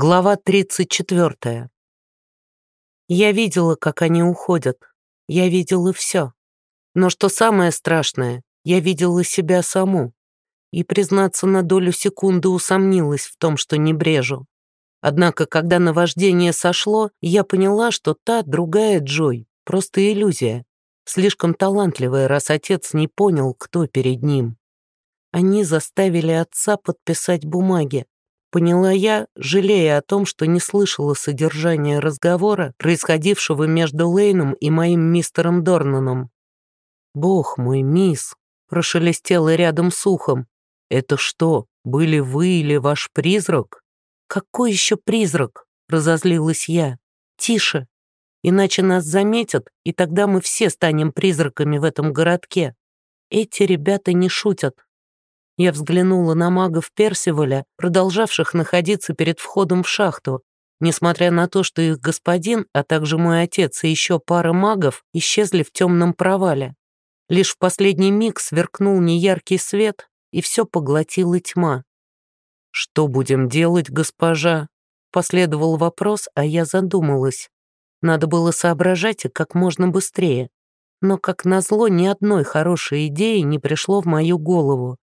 Глава 34. Я видела, как они уходят. Я видела все. Но что самое страшное, я видела себя саму. И, признаться, на долю секунды усомнилась в том, что не брежу. Однако, когда наваждение сошло, я поняла, что та, другая Джой, просто иллюзия. Слишком талантливая, раз отец не понял, кто перед ним. Они заставили отца подписать бумаги, Поняла я, жалея о том, что не слышала содержания разговора, происходившего между Лейном и моим мистером Дорнаном. «Бог мой, мисс!» — прошелестело рядом с ухом. «Это что, были вы или ваш призрак?» «Какой еще призрак?» — разозлилась я. «Тише, иначе нас заметят, и тогда мы все станем призраками в этом городке. Эти ребята не шутят, я взглянула на магов Персиваля, продолжавших находиться перед входом в шахту, несмотря на то, что их господин, а также мой отец и еще пара магов исчезли в темном провале. Лишь в последний миг сверкнул неяркий свет, и все поглотила тьма. «Что будем делать, госпожа?» Последовал вопрос, а я задумалась. Надо было соображать и как можно быстрее. Но, как назло, ни одной хорошей идеи не пришло в мою голову.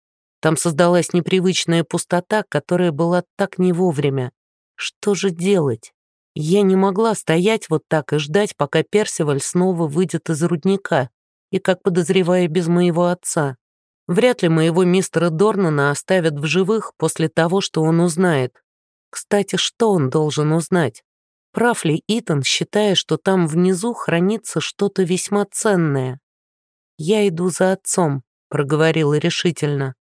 Там создалась непривычная пустота, которая была так не вовремя. Что же делать? Я не могла стоять вот так и ждать, пока Персиваль снова выйдет из рудника, и, как подозревая, без моего отца. Вряд ли моего мистера Дорнана оставят в живых после того, что он узнает. Кстати, что он должен узнать? Прав ли Итан, считая, что там внизу хранится что-то весьма ценное? «Я иду за отцом», — проговорила решительно.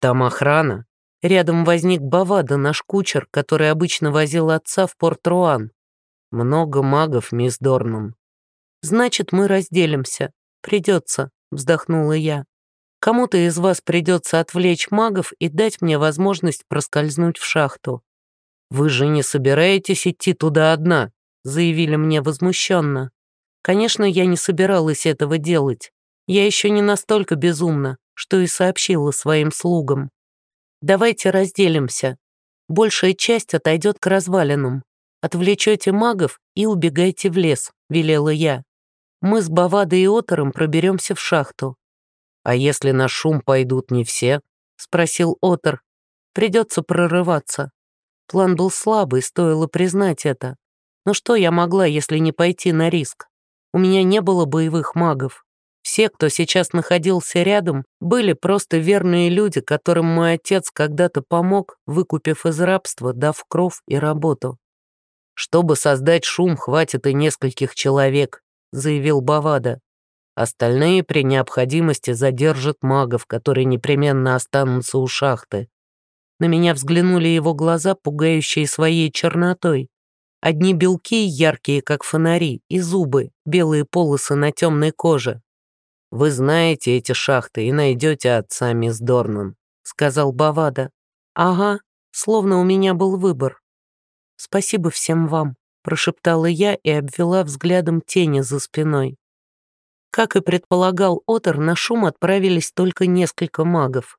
Там охрана. Рядом возник Бавада, наш кучер, который обычно возил отца в Порт-Руан. Много магов, мисс Дорнан. Значит, мы разделимся. Придется, вздохнула я. Кому-то из вас придется отвлечь магов и дать мне возможность проскользнуть в шахту. Вы же не собираетесь идти туда одна, заявили мне возмущенно. Конечно, я не собиралась этого делать. Я еще не настолько безумна, что и сообщила своим слугам. «Давайте разделимся. Большая часть отойдет к развалинам. Отвлечете магов и убегайте в лес», — велела я. «Мы с Бавадой и Отором проберемся в шахту». «А если на шум пойдут не все?» — спросил Отор. «Придется прорываться». План был слабый, стоило признать это. Но что я могла, если не пойти на риск? У меня не было боевых магов. Все, кто сейчас находился рядом, были просто верные люди, которым мой отец когда-то помог, выкупив из рабства, дав кров и работу. «Чтобы создать шум, хватит и нескольких человек», — заявил Бавада. «Остальные при необходимости задержат магов, которые непременно останутся у шахты». На меня взглянули его глаза, пугающие своей чернотой. Одни белки, яркие, как фонари, и зубы, белые полосы на темной коже, «Вы знаете эти шахты и найдете отца, мисс Дорнан», — сказал Бавада. «Ага, словно у меня был выбор». «Спасибо всем вам», — прошептала я и обвела взглядом тени за спиной. Как и предполагал Отор, на шум отправились только несколько магов.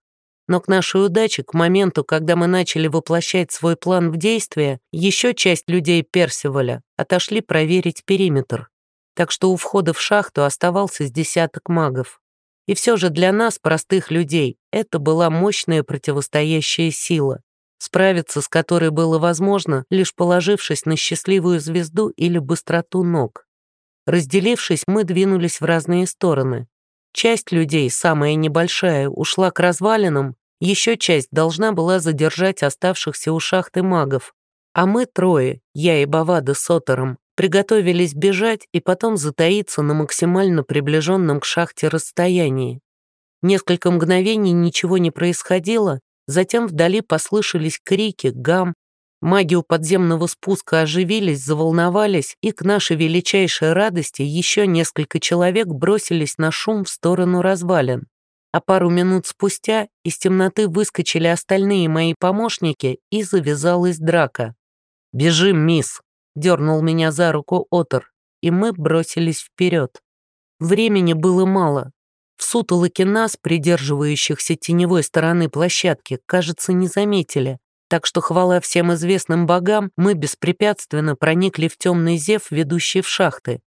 Но к нашей удаче, к моменту, когда мы начали воплощать свой план в действие, еще часть людей Персиваля отошли проверить периметр так что у входа в шахту оставался с десяток магов. И все же для нас, простых людей, это была мощная противостоящая сила, справиться с которой было возможно, лишь положившись на счастливую звезду или быстроту ног. Разделившись, мы двинулись в разные стороны. Часть людей, самая небольшая, ушла к развалинам, еще часть должна была задержать оставшихся у шахты магов. А мы трое, я и Бавада с Отором, приготовились бежать и потом затаиться на максимально приближенном к шахте расстоянии. Несколько мгновений ничего не происходило, затем вдали послышались крики, гам. Маги у подземного спуска оживились, заволновались, и к нашей величайшей радости еще несколько человек бросились на шум в сторону развалин. А пару минут спустя из темноты выскочили остальные мои помощники, и завязалась драка. «Бежим, мисс!» Дернул меня за руку Отор, и мы бросились вперед. Времени было мало. В сутолоке нас, придерживающихся теневой стороны площадки, кажется, не заметили, Так что хвала всем известным богам, мы беспрепятственно проникли в темный зев, ведущий в шахты.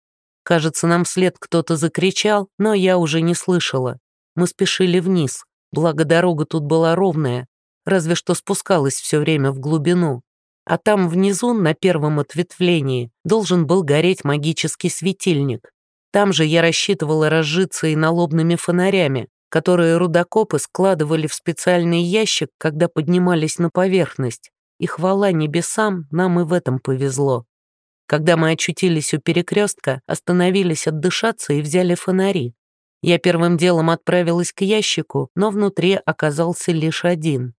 Кажется, нам вслед кто-то закричал, но я уже не слышала. Мы спешили вниз, благо дорога тут была ровная, разве что спускалась все время в глубину. А там внизу, на первом ответвлении, должен был гореть магический светильник. Там же я рассчитывала разжиться и налобными фонарями, которые рудокопы складывали в специальный ящик, когда поднимались на поверхность. И хвала небесам, нам и в этом повезло. Когда мы очутились у перекрестка, остановились отдышаться и взяли фонари. Я первым делом отправилась к ящику, но внутри оказался лишь один.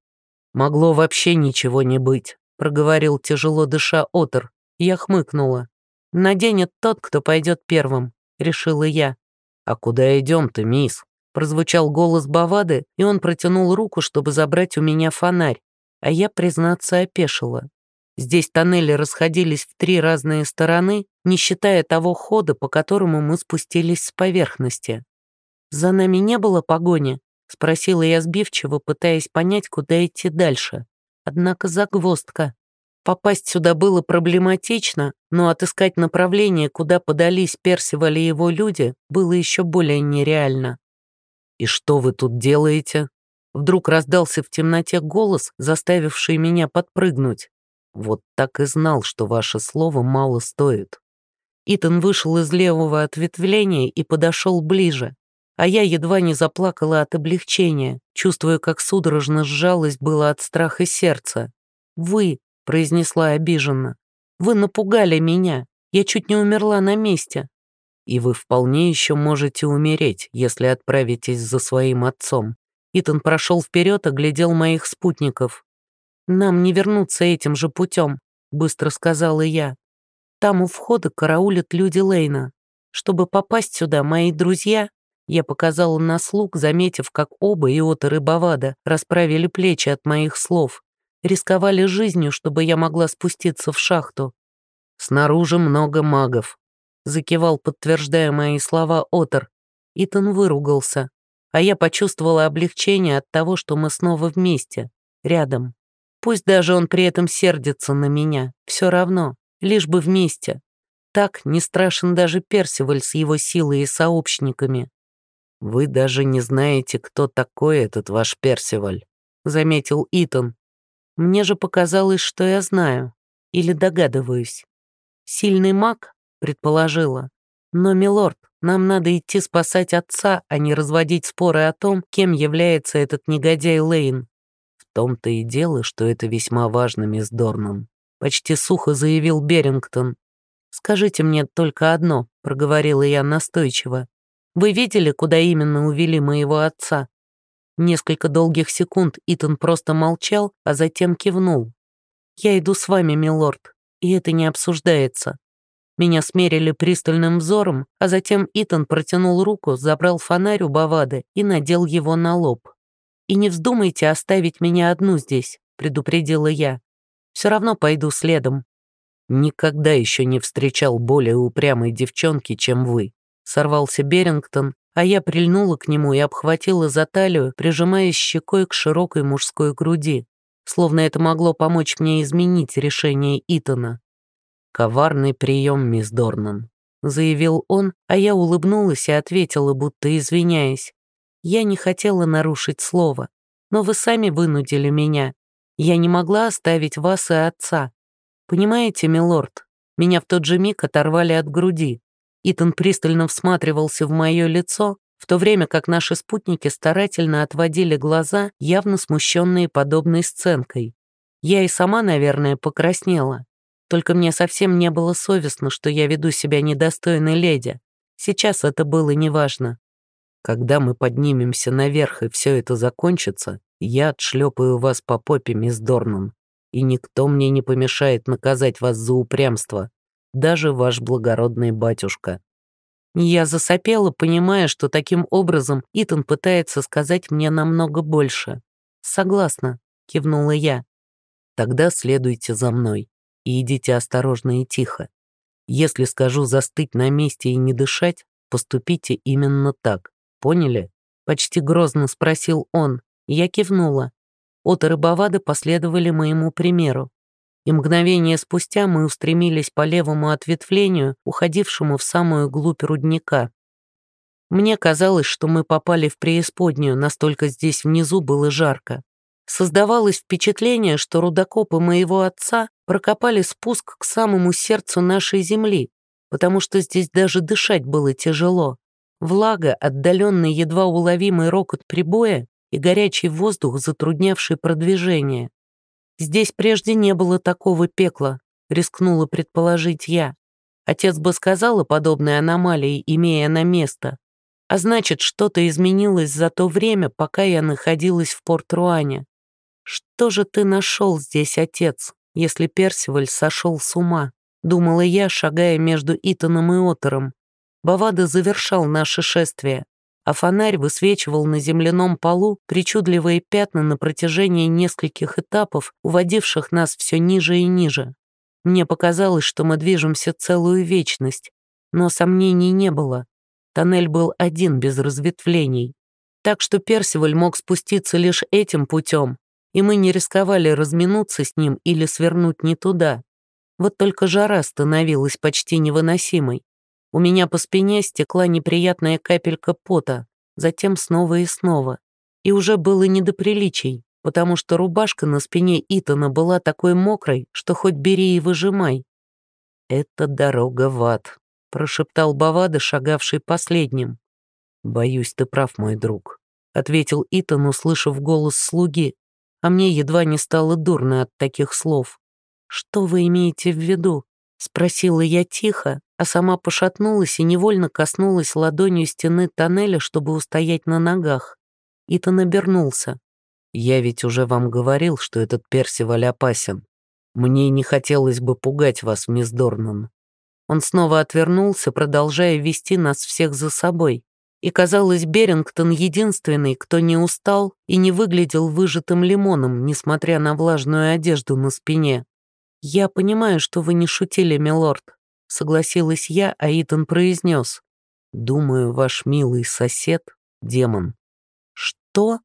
«Могло вообще ничего не быть», — проговорил тяжело дыша Отор. Я хмыкнула. «Наденет тот, кто пойдет первым», — решила я. «А куда идем-то, мисс?» Прозвучал голос Бавады, и он протянул руку, чтобы забрать у меня фонарь, а я, признаться, опешила. Здесь тоннели расходились в три разные стороны, не считая того хода, по которому мы спустились с поверхности. «За нами не было погони?» — спросила я сбивчиво, пытаясь понять, куда идти дальше. Однако загвоздка. Попасть сюда было проблематично, но отыскать направление, куда подались Персиваль и его люди, было еще более нереально. «И что вы тут делаете?» Вдруг раздался в темноте голос, заставивший меня подпрыгнуть. «Вот так и знал, что ваше слово мало стоит». Итан вышел из левого ответвления и подошел ближе, а я едва не заплакала от облегчения, чувствуя, как судорожно сжалось было от страха сердца. «Вы», — произнесла обиженно, — «вы напугали меня, я чуть не умерла на месте» и вы вполне еще можете умереть, если отправитесь за своим отцом». Итан прошел вперед, оглядел моих спутников. «Нам не вернуться этим же путем», — быстро сказала я. «Там у входа караулят люди Лейна. Чтобы попасть сюда, мои друзья...» Я показала на слуг, заметив, как оба, Иотер и Бавада, расправили плечи от моих слов. Рисковали жизнью, чтобы я могла спуститься в шахту. «Снаружи много магов», закивал, подтверждая мои слова Отор. Итан выругался, а я почувствовала облегчение от того, что мы снова вместе, рядом. Пусть даже он при этом сердится на меня, все равно, лишь бы вместе. Так не страшен даже Персиваль с его силой и сообщниками. «Вы даже не знаете, кто такой этот ваш Персиваль», — заметил Итан. «Мне же показалось, что я знаю. Или догадываюсь. Сильный маг, предположила. «Но, милорд, нам надо идти спасать отца, а не разводить споры о том, кем является этот негодяй Лейн». «В том-то и дело, что это весьма важно, мисс Дорнан», — почти сухо заявил Берингтон. «Скажите мне только одно», — проговорила я настойчиво. «Вы видели, куда именно увели моего отца?» Несколько долгих секунд Итан просто молчал, а затем кивнул. «Я иду с вами, милорд, и это не обсуждается. Меня смерили пристальным взором, а затем Итан протянул руку, забрал фонарь у Бавады и надел его на лоб. «И не вздумайте оставить меня одну здесь», — предупредила я. «Все равно пойду следом». «Никогда еще не встречал более упрямой девчонки, чем вы», — сорвался Берингтон, а я прильнула к нему и обхватила за талию, прижимаясь щекой к широкой мужской груди, словно это могло помочь мне изменить решение Итана. «Коварный прием, мисс Дорнан», — заявил он, а я улыбнулась и ответила, будто извиняясь. «Я не хотела нарушить слово, но вы сами вынудили меня. Я не могла оставить вас и отца. Понимаете, милорд, меня в тот же миг оторвали от груди. Итан пристально всматривался в мое лицо, в то время как наши спутники старательно отводили глаза, явно смущенные подобной сценкой. Я и сама, наверное, покраснела. Только мне совсем не было совестно, что я веду себя недостойной леди. Сейчас это было неважно. Когда мы поднимемся наверх и все это закончится, я отшлепаю вас по попе, мисс Дорнан, и никто мне не помешает наказать вас за упрямство, даже ваш благородный батюшка». Я засопела, понимая, что таким образом Итан пытается сказать мне намного больше. «Согласна», — кивнула я. «Тогда следуйте за мной и идите осторожно и тихо. Если скажу застыть на месте и не дышать, поступите именно так. Поняли?» Почти грозно спросил он. Я кивнула. Отор и Бавада последовали моему примеру. И мгновение спустя мы устремились по левому ответвлению, уходившему в самую глубь рудника. Мне казалось, что мы попали в преисподнюю, настолько здесь внизу было жарко. Создавалось впечатление, что рудокопы моего отца прокопали спуск к самому сердцу нашей земли, потому что здесь даже дышать было тяжело. Влага, отдаленный едва уловимый рокот прибоя и горячий воздух, затруднявший продвижение. Здесь прежде не было такого пекла, рискнула предположить я. Отец бы сказал о подобной аномалии, имея на место. А значит, что-то изменилось за то время, пока я находилась в Порт-Руане. «Что же ты нашел здесь, отец, если Персиваль сошел с ума?» Думала я, шагая между Итаном и Отером. Бавада завершал наше шествие, а фонарь высвечивал на земляном полу причудливые пятна на протяжении нескольких этапов, уводивших нас все ниже и ниже. Мне показалось, что мы движемся целую вечность, но сомнений не было. Тоннель был один без разветвлений. Так что Персиваль мог спуститься лишь этим путем, и мы не рисковали разминуться с ним или свернуть не туда. Вот только жара становилась почти невыносимой. У меня по спине стекла неприятная капелька пота, затем снова и снова. И уже было не до приличий, потому что рубашка на спине Итана была такой мокрой, что хоть бери и выжимай. «Это дорога в ад», — прошептал Бавада, шагавший последним. «Боюсь, ты прав, мой друг», — ответил Итан, услышав голос слуги, а мне едва не стало дурно от таких слов. «Что вы имеете в виду?» — спросила я тихо, а сама пошатнулась и невольно коснулась ладонью стены тоннеля, чтобы устоять на ногах. Итан обернулся. «Я ведь уже вам говорил, что этот Персиваль опасен. Мне не хотелось бы пугать вас, мисс Дорнан». Он снова отвернулся, продолжая вести нас всех за собой и, казалось, Берингтон единственный, кто не устал и не выглядел выжатым лимоном, несмотря на влажную одежду на спине. «Я понимаю, что вы не шутили, милорд», — согласилась я, а Итан произнес. «Думаю, ваш милый сосед — демон». «Что?»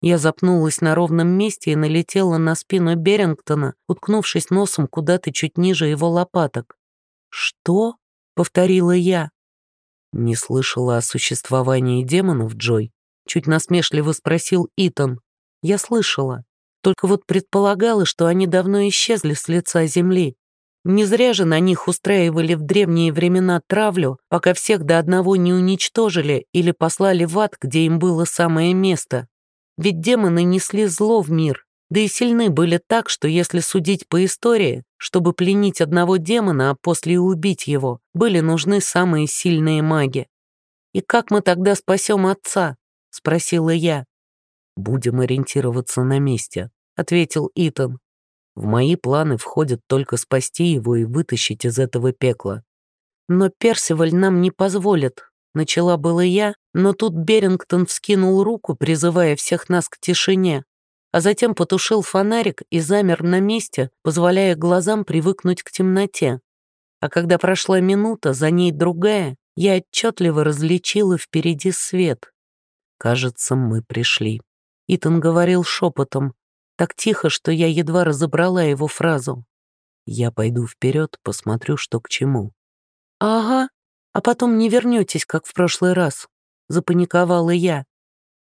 Я запнулась на ровном месте и налетела на спину Берингтона, уткнувшись носом куда-то чуть ниже его лопаток. «Что?» — повторила я. «Не слышала о существовании демонов, Джой?» Чуть насмешливо спросил Итан. «Я слышала. Только вот предполагала, что они давно исчезли с лица земли. Не зря же на них устраивали в древние времена травлю, пока всех до одного не уничтожили или послали в ад, где им было самое место. Ведь демоны несли зло в мир, да и сильны были так, что если судить по истории, чтобы пленить одного демона, а после убить его, были нужны самые сильные маги. «И как мы тогда спасем отца?» — спросила я. «Будем ориентироваться на месте», — ответил Итан. «В мои планы входит только спасти его и вытащить из этого пекла». «Но Персиваль нам не позволит», — начала было я, но тут Берингтон вскинул руку, призывая всех нас к тишине а затем потушил фонарик и замер на месте, позволяя глазам привыкнуть к темноте. А когда прошла минута, за ней другая, я отчетливо различила впереди свет. «Кажется, мы пришли». Итан говорил шепотом, так тихо, что я едва разобрала его фразу. «Я пойду вперед, посмотрю, что к чему». «Ага, а потом не вернетесь, как в прошлый раз», — запаниковала я.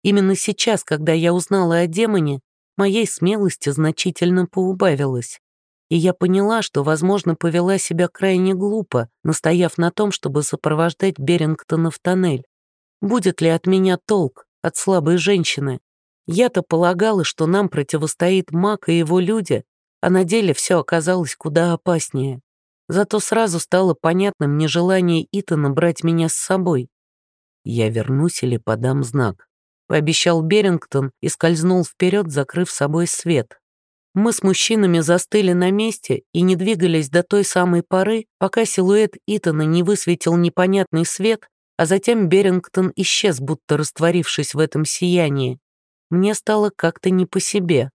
Именно сейчас, когда я узнала о демоне, моей смелости значительно поубавилось. И я поняла, что, возможно, повела себя крайне глупо, настояв на том, чтобы сопровождать Берингтона в тоннель. Будет ли от меня толк, от слабой женщины? Я-то полагала, что нам противостоит маг и его люди, а на деле все оказалось куда опаснее. Зато сразу стало понятным нежелание Итана брать меня с собой. Я вернусь или подам знак пообещал Берингтон и скользнул вперед, закрыв собой свет. Мы с мужчинами застыли на месте и не двигались до той самой поры, пока силуэт Итана не высветил непонятный свет, а затем Берингтон исчез, будто растворившись в этом сиянии. Мне стало как-то не по себе.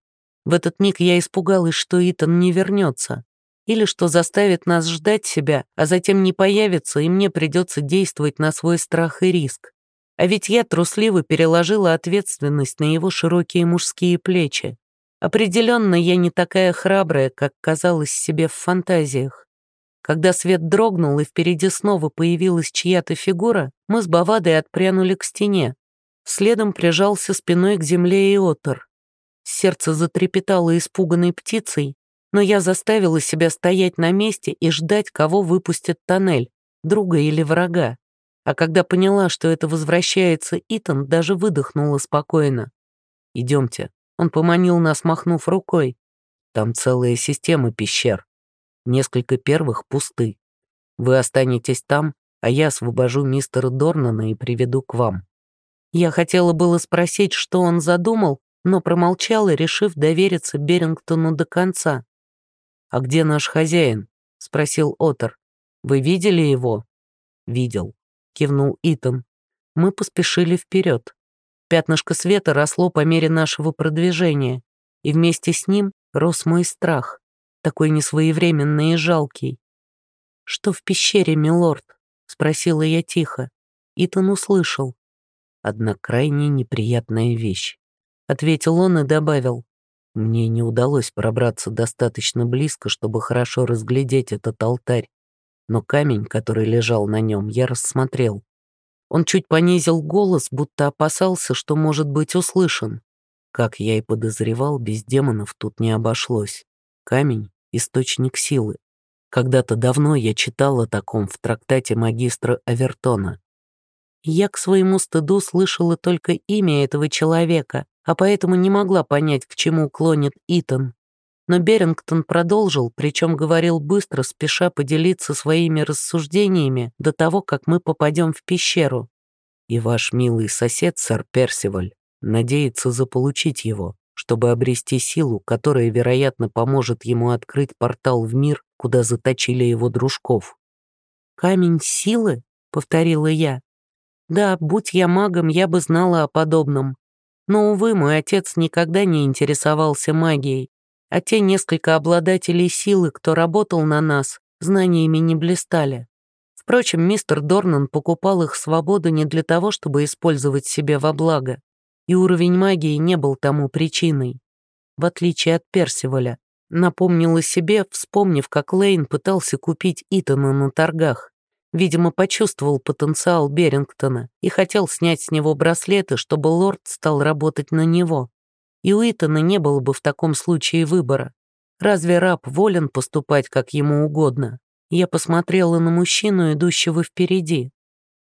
В этот миг я испугалась, что Итан не вернется. Или что заставит нас ждать себя, а затем не появится, и мне придется действовать на свой страх и риск. А ведь я трусливо переложила ответственность на его широкие мужские плечи. Определенно, я не такая храбрая, как казалось себе в фантазиях. Когда свет дрогнул и впереди снова появилась чья-то фигура, мы с Бавадой отпрянули к стене. Следом прижался спиной к земле и отор. Сердце затрепетало испуганной птицей, но я заставила себя стоять на месте и ждать, кого выпустит тоннель, друга или врага. А когда поняла, что это возвращается Итан, даже выдохнула спокойно. «Идемте». Он поманил нас, махнув рукой. «Там целая система пещер. Несколько первых пусты. Вы останетесь там, а я освобожу мистера Дорнана и приведу к вам». Я хотела было спросить, что он задумал, но промолчала, решив довериться Берингтону до конца. «А где наш хозяин?» — спросил Отор. «Вы видели его?» «Видел», — кивнул Итан. Мы поспешили вперед. Пятнышко света росло по мере нашего продвижения, и вместе с ним рос мой страх, такой несвоевременный и жалкий. «Что в пещере, милорд?» — спросила я тихо. Итан услышал. «Одна крайне неприятная вещь», — ответил он и добавил. «Мне не удалось пробраться достаточно близко, чтобы хорошо разглядеть этот алтарь, но камень, который лежал на нем, я рассмотрел. Он чуть понизил голос, будто опасался, что может быть услышан. Как я и подозревал, без демонов тут не обошлось. Камень — источник силы. Когда-то давно я читал о таком в трактате магистра Авертона. Я к своему стыду слышала только имя этого человека, а поэтому не могла понять, к чему клонит Итан. Но Берингтон продолжил, причем говорил быстро, спеша поделиться своими рассуждениями до того, как мы попадем в пещеру. И ваш милый сосед, сэр Персиваль, надеется заполучить его, чтобы обрести силу, которая, вероятно, поможет ему открыть портал в мир, куда заточили его дружков. «Камень силы?» — повторила я. «Да, будь я магом, я бы знала о подобном. Но, увы, мой отец никогда не интересовался магией, а те несколько обладателей силы, кто работал на нас, знаниями не блистали. Впрочем, мистер Дорнан покупал их свободу не для того, чтобы использовать себе во благо, и уровень магии не был тому причиной. В отличие от Персиваля, напомнила себе, вспомнив, как Лейн пытался купить Итана на торгах. Видимо, почувствовал потенциал Берингтона и хотел снять с него браслеты, чтобы лорд стал работать на него и у Итана не было бы в таком случае выбора. Разве раб волен поступать как ему угодно? Я посмотрела на мужчину, идущего впереди.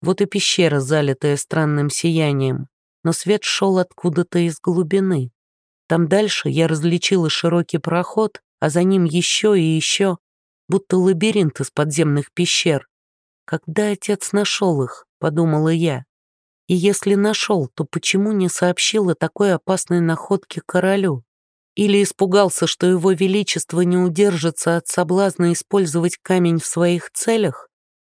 Вот и пещера, залитая странным сиянием, но свет шел откуда-то из глубины. Там дальше я различила широкий проход, а за ним еще и еще, будто лабиринт из подземных пещер. Когда отец нашел их, подумала я. И если нашел, то почему не сообщил о такой опасной находке королю? Или испугался, что его величество не удержится от соблазна использовать камень в своих целях?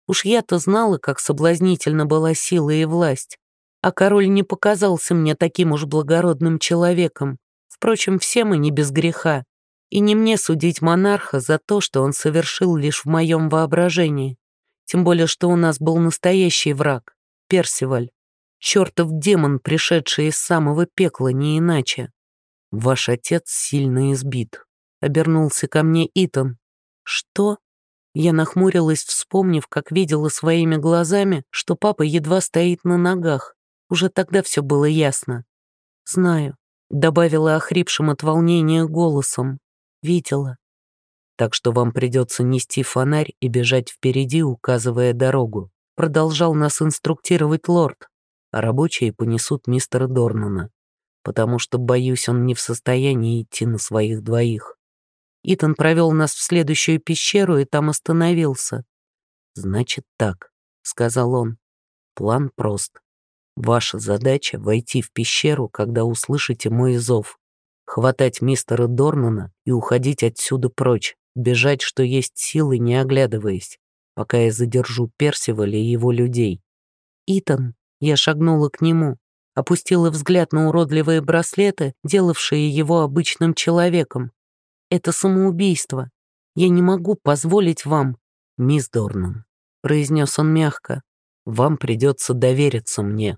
Уж я-то знала, как соблазнительна была сила и власть. А король не показался мне таким уж благородным человеком. Впрочем, все мы не без греха. И не мне судить монарха за то, что он совершил лишь в моем воображении. Тем более, что у нас был настоящий враг — Персиваль чертов демон, пришедший из самого пекла, не иначе. Ваш отец сильно избит. Обернулся ко мне Итан. Что? Я нахмурилась, вспомнив, как видела своими глазами, что папа едва стоит на ногах. Уже тогда все было ясно. Знаю, добавила охрипшим от волнения голосом. Видела. Так что вам придется нести фонарь и бежать впереди, указывая дорогу. Продолжал нас инструктировать лорд а рабочие понесут мистера Дорнана, потому что, боюсь, он не в состоянии идти на своих двоих. Итан провел нас в следующую пещеру и там остановился. «Значит так», — сказал он. «План прост. Ваша задача — войти в пещеру, когда услышите мой зов, хватать мистера Дорнана и уходить отсюда прочь, бежать, что есть силы, не оглядываясь, пока я задержу Персиваля и его людей. «Итан», я шагнула к нему, опустила взгляд на уродливые браслеты, делавшие его обычным человеком. «Это самоубийство. Я не могу позволить вам...» «Мисс Дорнан», — произнес он мягко, — «вам придется довериться мне,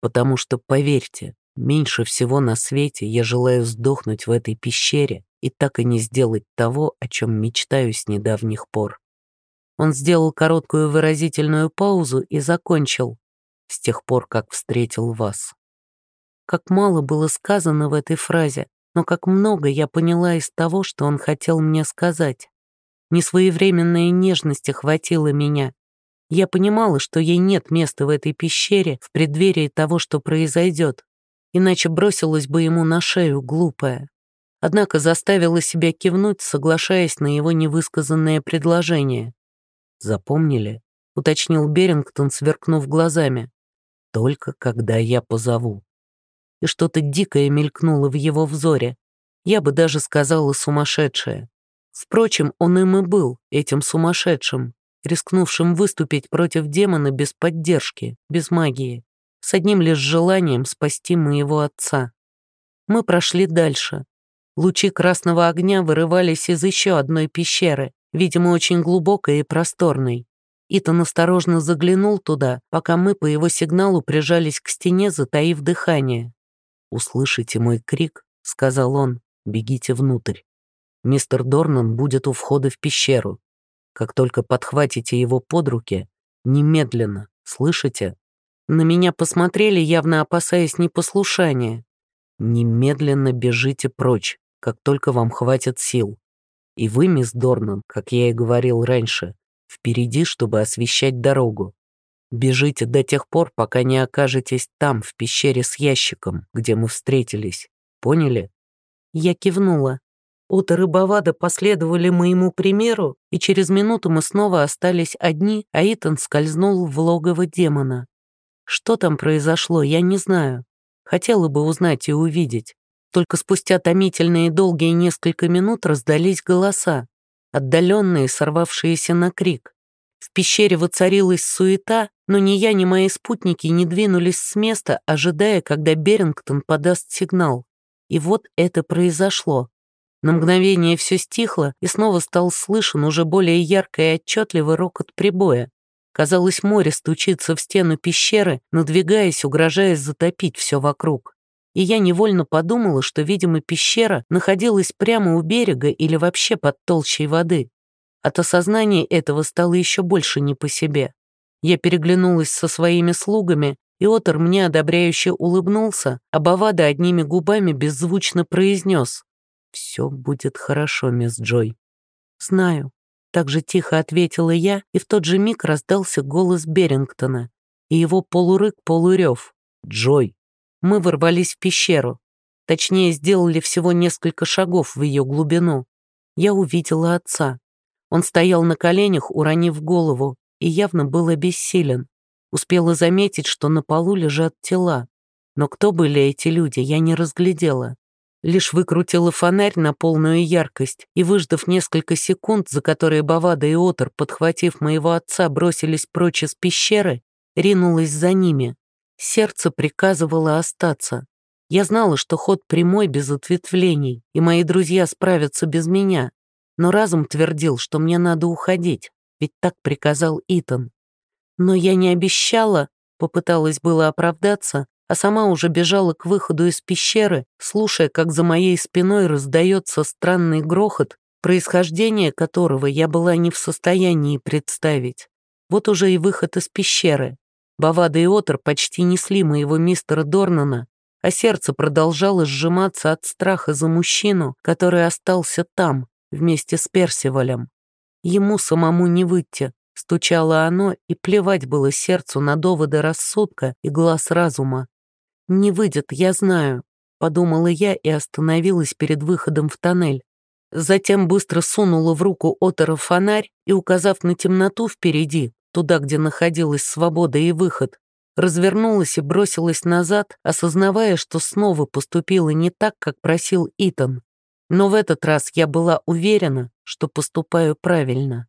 потому что, поверьте, Меньше всего на свете я желаю сдохнуть в этой пещере и так и не сделать того, о чем мечтаю с недавних пор. Он сделал короткую выразительную паузу и закончил с тех пор, как встретил вас. Как мало было сказано в этой фразе, но как много я поняла из того, что он хотел мне сказать. Несвоевременной нежности хватило меня. Я понимала, что ей нет места в этой пещере в преддверии того, что произойдет, иначе бросилась бы ему на шею, глупая. Однако заставила себя кивнуть, соглашаясь на его невысказанное предложение. «Запомнили?» — уточнил Берингтон, сверкнув глазами. «Только когда я позову» и что-то дикое мелькнуло в его взоре. Я бы даже сказала сумасшедшее. Впрочем, он им и был, этим сумасшедшим, рискнувшим выступить против демона без поддержки, без магии, с одним лишь желанием спасти моего отца. Мы прошли дальше. Лучи красного огня вырывались из еще одной пещеры, видимо, очень глубокой и просторной. Итан осторожно заглянул туда, пока мы по его сигналу прижались к стене, затаив дыхание. «Услышите мой крик», — сказал он, — «бегите внутрь. Мистер Дорнан будет у входа в пещеру. Как только подхватите его под руки, немедленно, слышите?» На меня посмотрели, явно опасаясь непослушания. «Немедленно бежите прочь, как только вам хватит сил. И вы, мисс Дорнан, как я и говорил раньше, впереди, чтобы освещать дорогу. Бежите до тех пор, пока не окажетесь там, в пещере с ящиком, где мы встретились. Поняли?» Я кивнула. Отор и Бавада последовали моему примеру, и через минуту мы снова остались одни, а Итан скользнул в логово демона. Что там произошло, я не знаю. Хотела бы узнать и увидеть. Только спустя томительные долгие несколько минут раздались голоса, отдаленные, сорвавшиеся на крик. В пещере воцарилась суета, но ни я, ни мои спутники не двинулись с места, ожидая, когда Берингтон подаст сигнал. И вот это произошло. На мгновение все стихло, и снова стал слышен уже более ярко и отчетливый рокот прибоя. Казалось, море стучится в стену пещеры, надвигаясь, угрожая затопить все вокруг. И я невольно подумала, что, видимо, пещера находилась прямо у берега или вообще под толщей воды. От осознания этого стало еще больше не по себе. Я переглянулась со своими слугами, и Отор мне одобряюще улыбнулся, а Бавада одними губами беззвучно произнес «Все будет хорошо, мисс Джой». «Знаю», — так же тихо ответила я, и в тот же миг раздался голос Берингтона и его полурык-полурев. «Джой». Мы ворвались в пещеру. Точнее, сделали всего несколько шагов в ее глубину. Я увидела отца. Он стоял на коленях, уронив голову, и явно был обессилен. Успела заметить, что на полу лежат тела. Но кто были эти люди, я не разглядела. Лишь выкрутила фонарь на полную яркость и, выждав несколько секунд, за которые Бавада и Отор, подхватив моего отца, бросились прочь из пещеры, ринулась за ними. Сердце приказывало остаться. Я знала, что ход прямой без ответвлений, и мои друзья справятся без меня но разум твердил, что мне надо уходить, ведь так приказал Итан. Но я не обещала, попыталась было оправдаться, а сама уже бежала к выходу из пещеры, слушая, как за моей спиной раздается странный грохот, происхождение которого я была не в состоянии представить. Вот уже и выход из пещеры. Бавада и Отр почти несли моего мистера Дорнана, а сердце продолжало сжиматься от страха за мужчину, который остался там, вместе с Персивалем. Ему самому не выйти, стучало оно, и плевать было сердцу на доводы рассудка и глаз разума. «Не выйдет, я знаю», — подумала я и остановилась перед выходом в тоннель. Затем быстро сунула в руку Отора фонарь и, указав на темноту впереди, туда, где находилась свобода и выход, развернулась и бросилась назад, осознавая, что снова поступила не так, как просил Итан. Но в этот раз я была уверена, что поступаю правильно.